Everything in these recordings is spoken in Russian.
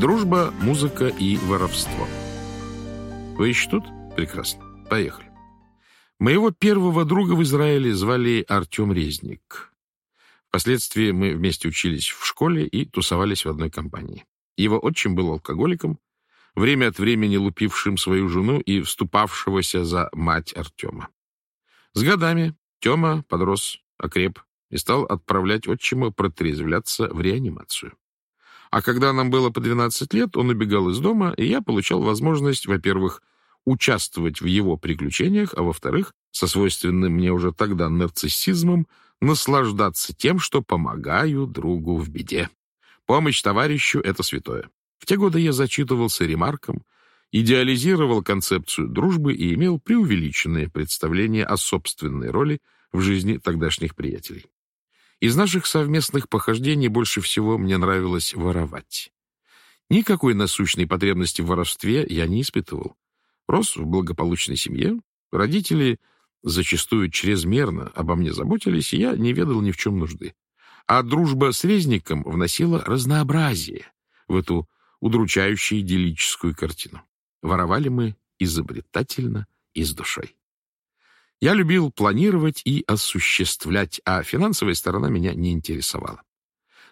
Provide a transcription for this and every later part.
Дружба, музыка и воровство. Вы еще тут? Прекрасно. Поехали. Моего первого друга в Израиле звали Артем Резник. Впоследствии мы вместе учились в школе и тусовались в одной компании. Его отчим был алкоголиком, время от времени лупившим свою жену и вступавшегося за мать Артема. С годами Тема подрос, окреп и стал отправлять отчима протрезвляться в реанимацию. А когда нам было по 12 лет, он убегал из дома, и я получал возможность, во-первых, участвовать в его приключениях, а во-вторых, со свойственным мне уже тогда нарциссизмом, наслаждаться тем, что помогаю другу в беде. Помощь товарищу — это святое. В те годы я зачитывался ремарком, идеализировал концепцию дружбы и имел преувеличенное представление о собственной роли в жизни тогдашних приятелей. Из наших совместных похождений больше всего мне нравилось воровать. Никакой насущной потребности в воровстве я не испытывал. Рос в благополучной семье, родители зачастую чрезмерно обо мне заботились, и я не ведал ни в чем нужды. А дружба с резником вносила разнообразие в эту удручающую идиллическую картину. Воровали мы изобретательно и с душой. Я любил планировать и осуществлять, а финансовая сторона меня не интересовала.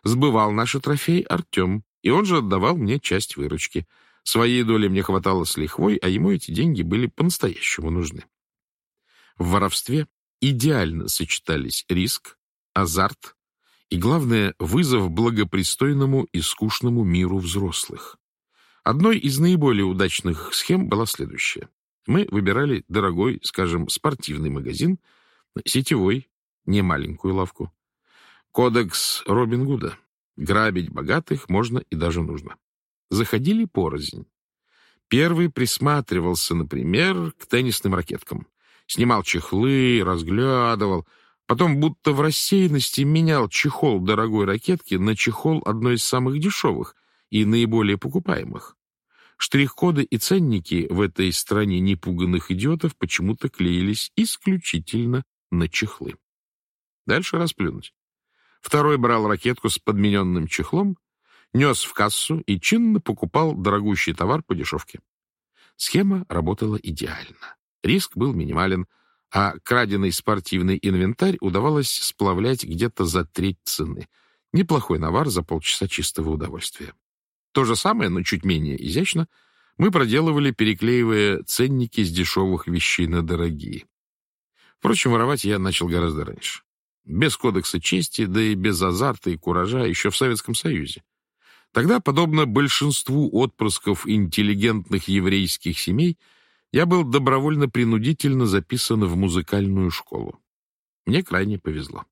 Сбывал наши трофеи Артем, и он же отдавал мне часть выручки. Своей доли мне хватало с лихвой, а ему эти деньги были по-настоящему нужны. В воровстве идеально сочетались риск, азарт и, главное, вызов благопристойному и скучному миру взрослых. Одной из наиболее удачных схем была следующая. Мы выбирали дорогой, скажем, спортивный магазин, сетевой, не маленькую лавку. Кодекс Робин Гуда. Грабить богатых можно и даже нужно. Заходили порознь. Первый присматривался, например, к теннисным ракеткам. Снимал чехлы, разглядывал. Потом будто в рассеянности менял чехол дорогой ракетки на чехол одной из самых дешевых и наиболее покупаемых. Штрих-коды и ценники в этой стране непуганных идиотов почему-то клеились исключительно на чехлы. Дальше расплюнуть. Второй брал ракетку с подмененным чехлом, нес в кассу и чинно покупал дорогущий товар по дешевке. Схема работала идеально. Риск был минимален, а краденый спортивный инвентарь удавалось сплавлять где-то за треть цены. Неплохой навар за полчаса чистого удовольствия. То же самое, но чуть менее изящно, мы проделывали, переклеивая ценники с дешевых вещей на дорогие. Впрочем, воровать я начал гораздо раньше. Без кодекса чести, да и без азарта и куража еще в Советском Союзе. Тогда, подобно большинству отпрысков интеллигентных еврейских семей, я был добровольно-принудительно записан в музыкальную школу. Мне крайне повезло.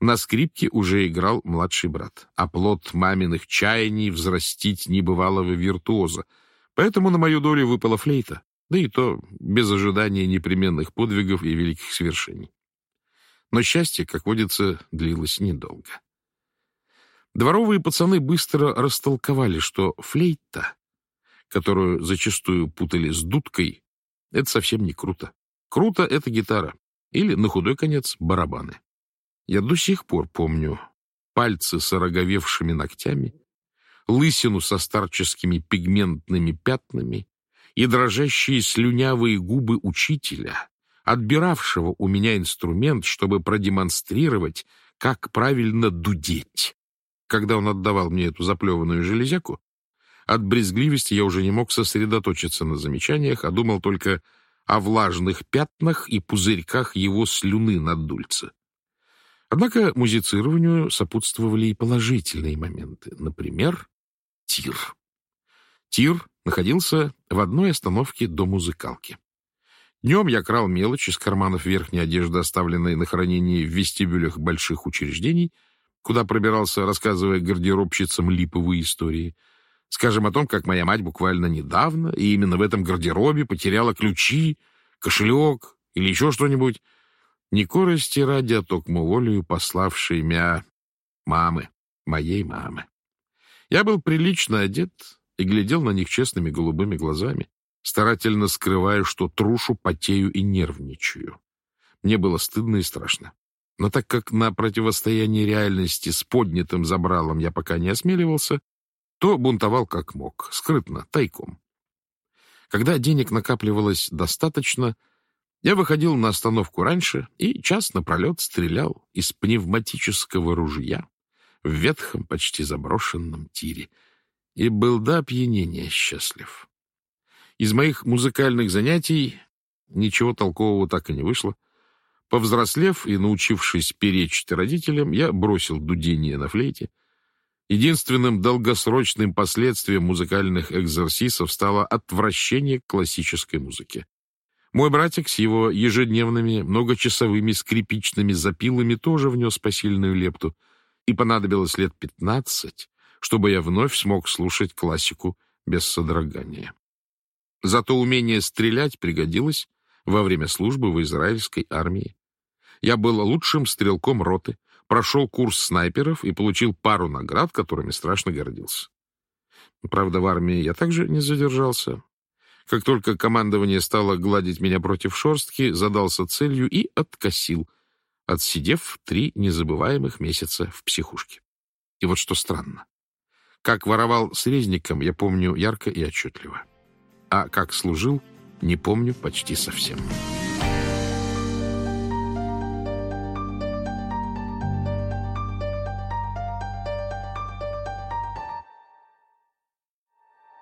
На скрипке уже играл младший брат, а плод маминых чаяний взрастить небывалого виртуоза, поэтому на мою долю выпала флейта, да и то без ожидания непременных подвигов и великих свершений. Но счастье, как водится, длилось недолго. Дворовые пацаны быстро растолковали, что флейта, которую зачастую путали с дудкой, это совсем не круто. Круто — это гитара, или, на худой конец, барабаны. Я до сих пор помню пальцы с ороговевшими ногтями, лысину со старческими пигментными пятнами и дрожащие слюнявые губы учителя, отбиравшего у меня инструмент, чтобы продемонстрировать, как правильно дудеть. Когда он отдавал мне эту заплеванную железяку, от брезгливости я уже не мог сосредоточиться на замечаниях, а думал только о влажных пятнах и пузырьках его слюны на дульце. Однако музицированию сопутствовали и положительные моменты. Например, тир. Тир находился в одной остановке до музыкалки. Днем я крал мелочь из карманов верхней одежды, оставленной на хранении в вестибюлях больших учреждений, куда пробирался, рассказывая гардеробщицам липовые истории. Скажем о том, как моя мать буквально недавно, и именно в этом гардеробе, потеряла ключи, кошелек или еще что-нибудь, не корости ради, а токмо волею пославшей мя мамы, моей мамы. Я был прилично одет и глядел на них честными голубыми глазами, старательно скрывая, что трушу, потею и нервничаю. Мне было стыдно и страшно. Но так как на противостояние реальности с поднятым забралом я пока не осмеливался, то бунтовал как мог, скрытно, тайком. Когда денег накапливалось достаточно, я выходил на остановку раньше и час напролет стрелял из пневматического ружья в ветхом, почти заброшенном тире. И был до опьянения счастлив. Из моих музыкальных занятий ничего толкового так и не вышло. Повзрослев и научившись перечить родителям, я бросил дудение на флейте. Единственным долгосрочным последствием музыкальных экзерсисов стало отвращение к классической музыке. Мой братик с его ежедневными многочасовыми скрипичными запилами тоже внес посильную лепту, и понадобилось лет пятнадцать, чтобы я вновь смог слушать классику без содрогания. Зато умение стрелять пригодилось во время службы в израильской армии. Я был лучшим стрелком роты, прошел курс снайперов и получил пару наград, которыми страшно гордился. Правда, в армии я также не задержался. Как только командование стало гладить меня против шорстки, задался целью и откосил, отсидев три незабываемых месяца в психушке. И вот что странно. Как воровал с резником, я помню ярко и отчетливо. А как служил, не помню почти совсем.